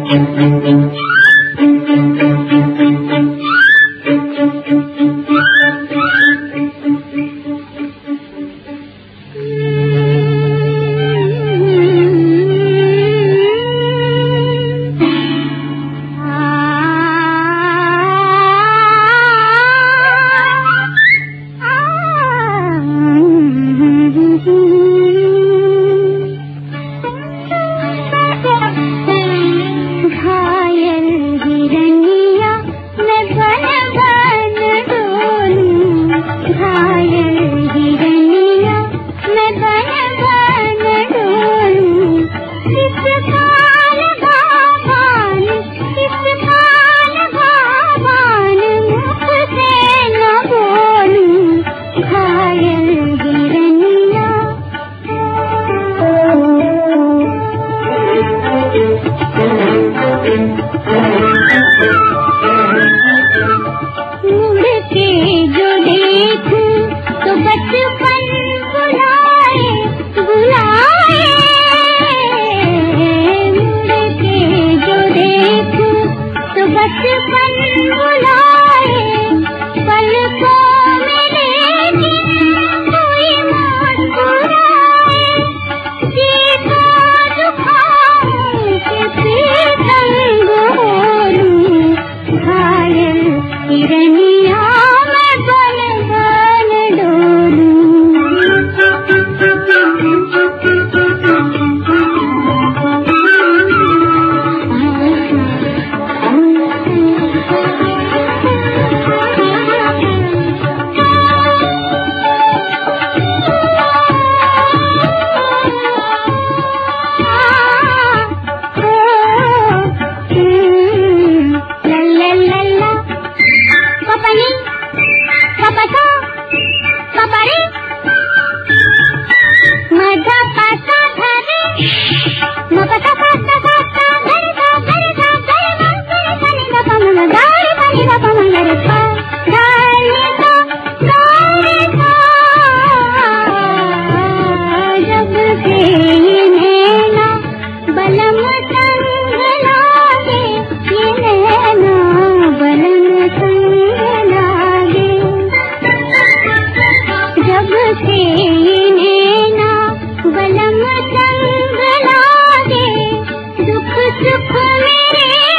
Mm-hmm. मेरे